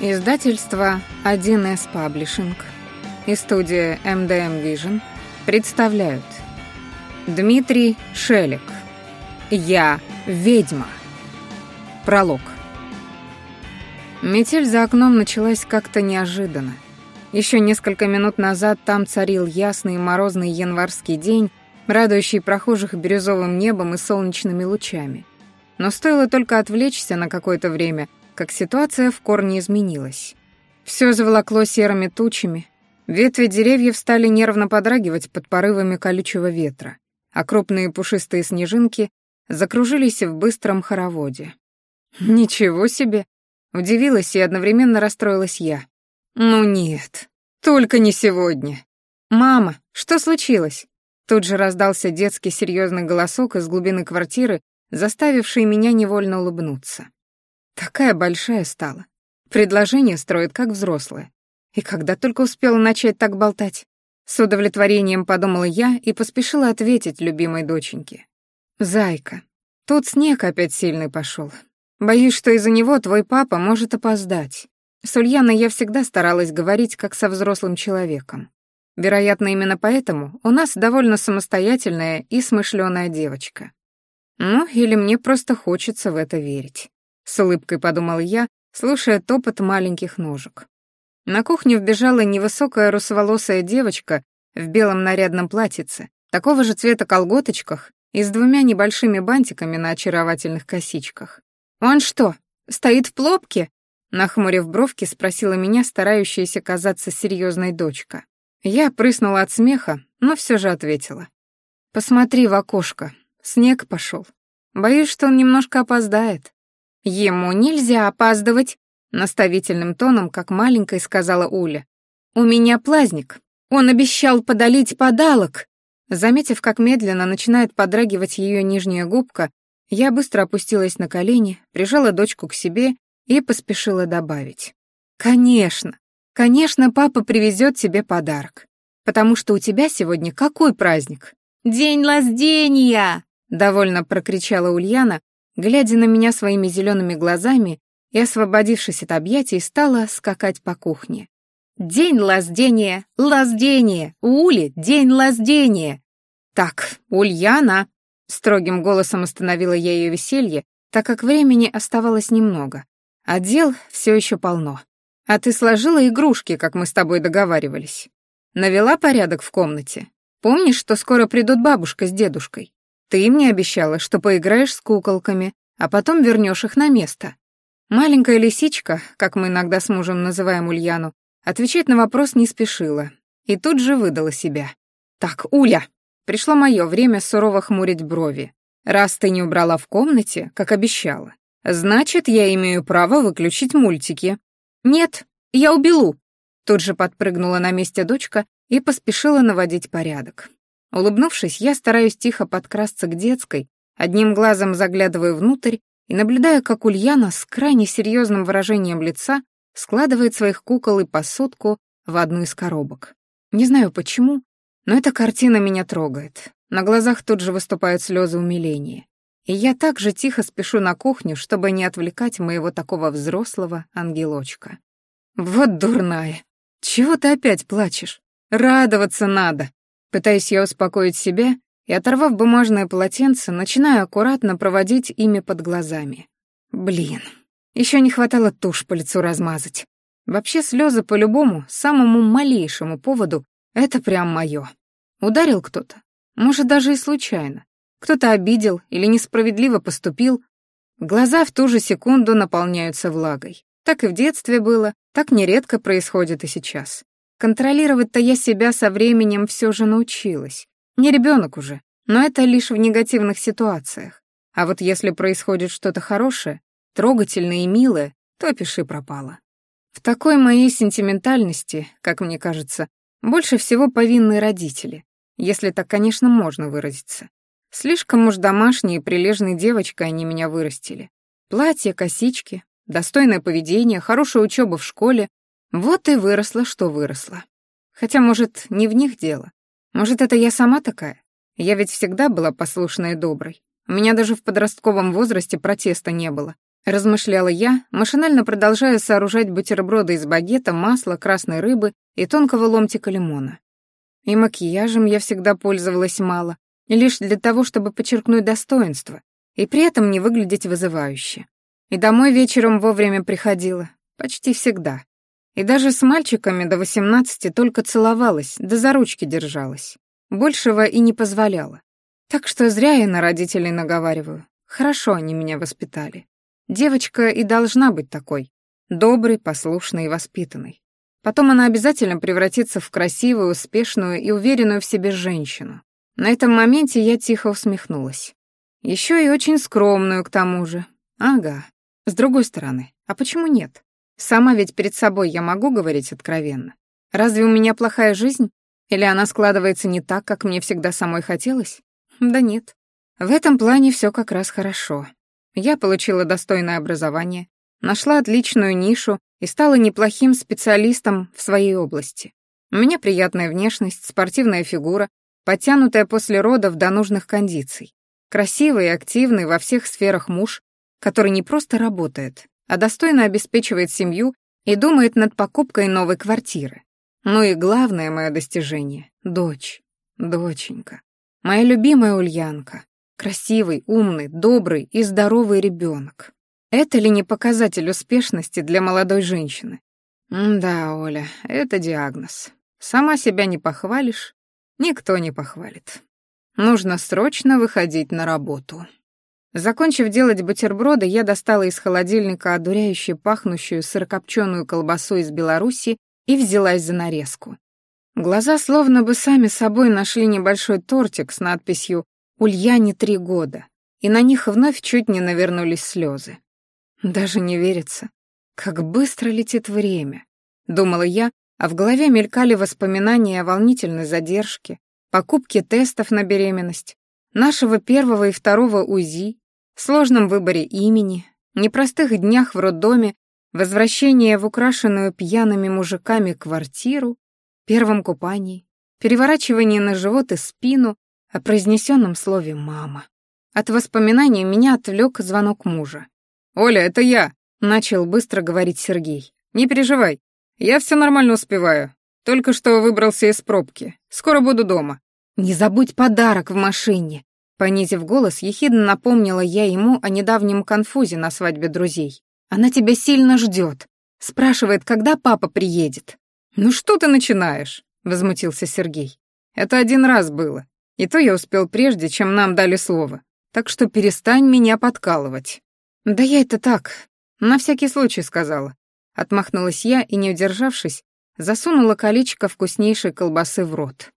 Издательство 1С Паблишинг и студия MDM Vision представляют Дмитрий Шелек «Я ведьма» Пролог Метель за окном началась как-то неожиданно. Еще несколько минут назад там царил ясный морозный январский день, радующий прохожих бирюзовым небом и солнечными лучами. Но стоило только отвлечься на какое-то время — как ситуация в корне изменилась. Все заволокло серыми тучами, ветви деревьев стали нервно подрагивать под порывами колючего ветра, а крупные пушистые снежинки закружились в быстром хороводе. «Ничего себе!» — удивилась и одновременно расстроилась я. «Ну нет, только не сегодня!» «Мама, что случилось?» Тут же раздался детский серьезный голосок из глубины квартиры, заставивший меня невольно улыбнуться. Такая большая стала. Предложение строит как взрослая. И когда только успела начать так болтать. С удовлетворением подумала я и поспешила ответить любимой доченьке. «Зайка, тут снег опять сильный пошел. Боюсь, что из-за него твой папа может опоздать. С Ульяной я всегда старалась говорить как со взрослым человеком. Вероятно, именно поэтому у нас довольно самостоятельная и смышленая девочка. Ну, или мне просто хочется в это верить. С улыбкой подумал я, слушая топот маленьких ножек. На кухню вбежала невысокая русоволосая девочка в белом нарядном платьице, такого же цвета колготочках и с двумя небольшими бантиками на очаровательных косичках. «Он что, стоит в плопке?» Нахмурив бровки, спросила меня старающаяся казаться серьезной дочка. Я прыснула от смеха, но все же ответила. «Посмотри в окошко, снег пошел. Боюсь, что он немножко опоздает. «Ему нельзя опаздывать», — наставительным тоном, как маленькой, сказала Уля. «У меня праздник. Он обещал подалить подалок». Заметив, как медленно начинает подрагивать ее нижняя губка, я быстро опустилась на колени, прижала дочку к себе и поспешила добавить. «Конечно, конечно, папа привезет тебе подарок. Потому что у тебя сегодня какой праздник?» «День лаздения!» — довольно прокричала Ульяна, глядя на меня своими зелеными глазами и, освободившись от объятий, стала скакать по кухне. «День лаздения! Лаздения! Ули! День лаздения!» «Так, Ульяна!» — строгим голосом остановила я ее веселье, так как времени оставалось немного, а дел все еще полно. «А ты сложила игрушки, как мы с тобой договаривались? Навела порядок в комнате? Помнишь, что скоро придут бабушка с дедушкой? Ты мне обещала, что поиграешь с куколками, а потом вернешь их на место. Маленькая лисичка, как мы иногда с мужем называем Ульяну, отвечать на вопрос не спешила и тут же выдала себя. «Так, Уля, пришло мое время сурово хмурить брови. Раз ты не убрала в комнате, как обещала, значит, я имею право выключить мультики». «Нет, я убелу», — тут же подпрыгнула на месте дочка и поспешила наводить порядок. Улыбнувшись, я стараюсь тихо подкрасться к детской, одним глазом заглядываю внутрь и наблюдаю, как Ульяна с крайне серьезным выражением лица складывает своих кукол и посудку в одну из коробок. Не знаю почему, но эта картина меня трогает. На глазах тут же выступают слезы умиления. И я также тихо спешу на кухню, чтобы не отвлекать моего такого взрослого ангелочка. Вот дурная. Чего ты опять плачешь? Радоваться надо. Пытаюсь я успокоить себя и, оторвав бумажное полотенце, начинаю аккуратно проводить ими под глазами. Блин, еще не хватало тушь по лицу размазать. Вообще слезы по любому, самому малейшему поводу — это прям мое. Ударил кто-то, может, даже и случайно. Кто-то обидел или несправедливо поступил. Глаза в ту же секунду наполняются влагой. Так и в детстве было, так нередко происходит и сейчас. Контролировать-то я себя со временем все же научилась. Не ребенок уже, но это лишь в негативных ситуациях. А вот если происходит что-то хорошее, трогательное и милое, то пиши пропало. В такой моей сентиментальности, как мне кажется, больше всего повинны родители, если так, конечно, можно выразиться. Слишком уж домашней и прилежной девочкой они меня вырастили. Платье, косички, достойное поведение, хорошая учеба в школе, вот и выросла, что выросла. Хотя, может, не в них дело. Может, это я сама такая? Я ведь всегда была послушной и доброй. У меня даже в подростковом возрасте протеста не было. размышляла я, машинально продолжая сооружать бутерброды из багета, масла, красной рыбы и тонкого ломтика лимона. И макияжем я всегда пользовалась мало, лишь для того, чтобы подчеркнуть достоинство, и при этом не выглядеть вызывающе. И домой вечером вовремя приходила, почти всегда. И даже с мальчиками до восемнадцати только целовалась, да за ручки держалась. Большего и не позволяла. Так что зря я на родителей наговариваю. Хорошо они меня воспитали. Девочка и должна быть такой. Доброй, послушной и воспитанной. Потом она обязательно превратится в красивую, успешную и уверенную в себе женщину. На этом моменте я тихо усмехнулась. Еще и очень скромную к тому же. Ага. С другой стороны, а почему нет? Сама ведь перед собой я могу говорить откровенно. Разве у меня плохая жизнь? Или она складывается не так, как мне всегда самой хотелось? Да нет. В этом плане все как раз хорошо. Я получила достойное образование, нашла отличную нишу и стала неплохим специалистом в своей области. У меня приятная внешность, спортивная фигура, подтянутая после родов до нужных кондиций. Красивый и активный во всех сферах муж, который не просто работает, а достойно обеспечивает семью и думает над покупкой новой квартиры. Ну и главное мое достижение — дочь, доченька, моя любимая Ульянка, Красивый, умный, добрый и здоровый ребенок. Это ли не показатель успешности для молодой женщины? да, Оля, это диагноз. Сама себя не похвалишь, никто не похвалит. Нужно срочно выходить на работу. Закончив делать бутерброды, я достала из холодильника одуряющую пахнущую сырокопченую колбасу из Беларуси и взялась за нарезку. Глаза словно бы сами собой нашли небольшой тортик с надписью Ульяне три года, и на них вновь чуть не навернулись слезы. Даже не верится, как быстро летит время, думала я, а в голове мелькали воспоминания о волнительной задержке, покупке тестов на беременность, нашего первого и второго УЗИ, сложном выборе имени, непростых днях в роддоме, возвращение в украшенную пьяными мужиками квартиру, первом купании, переворачивание на живот и спину о произнесенном слове «мама». От воспоминаний меня отвлек звонок мужа. «Оля, это я!» — начал быстро говорить Сергей. «Не переживай, я все нормально успеваю. Только что выбрался из пробки. Скоро буду дома». «Не забудь подарок в машине!» Понизив голос, ехидно напомнила я ему о недавнем конфузе на свадьбе друзей. «Она тебя сильно ждет. Спрашивает, когда папа приедет». «Ну что ты начинаешь?» — возмутился Сергей. «Это один раз было. И то я успел прежде, чем нам дали слово. Так что перестань меня подкалывать. Да я это так, на всякий случай сказала. Отмахнулась я и, не удержавшись, засунула колечко вкуснейшей колбасы в рот.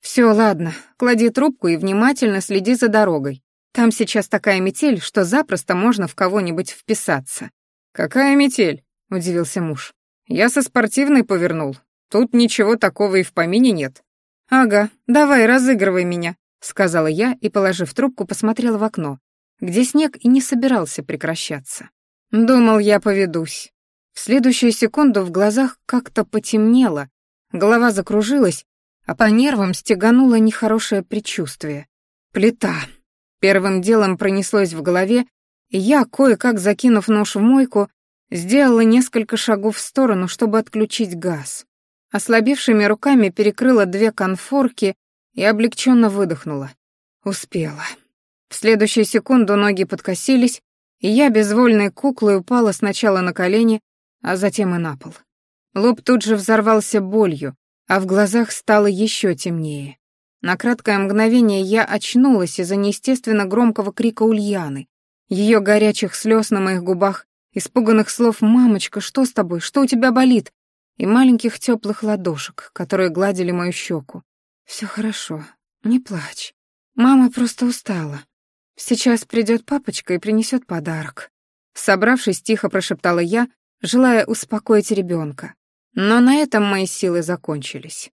Все, ладно, клади трубку и внимательно следи за дорогой. Там сейчас такая метель, что запросто можно в кого-нибудь вписаться. Какая метель? удивился муж. Я со спортивной повернул. Тут ничего такого и в помине нет. «Ага, давай, разыгрывай меня», — сказала я и, положив трубку, посмотрела в окно, где снег и не собирался прекращаться. Думал, я поведусь. В следующую секунду в глазах как-то потемнело, голова закружилась, а по нервам стегануло нехорошее предчувствие. Плита. Первым делом пронеслось в голове, и я, кое-как закинув нож в мойку, сделала несколько шагов в сторону, чтобы отключить газ. Ослабевшими руками перекрыла две конфорки и облегченно выдохнула. Успела. В следующую секунду ноги подкосились, и я безвольной куклой упала сначала на колени, а затем и на пол. Лоб тут же взорвался болью, а в глазах стало еще темнее. На краткое мгновение я очнулась из-за неестественно громкого крика Ульяны, ее горячих слез на моих губах, испуганных слов «Мамочка, что с тобой? Что у тебя болит?» и маленьких теплых ладошек, которые гладили мою щеку. Все хорошо, не плачь. Мама просто устала. Сейчас придет папочка и принесет подарок. Собравшись, тихо прошептала я, желая успокоить ребенка. Но на этом мои силы закончились.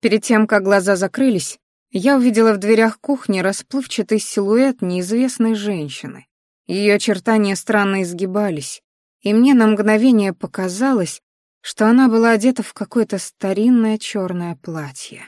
Перед тем, как глаза закрылись, я увидела в дверях кухни расплывчатый силуэт неизвестной женщины. Ее очертания странно изгибались, и мне на мгновение показалось, что она была одета в какое-то старинное черное платье.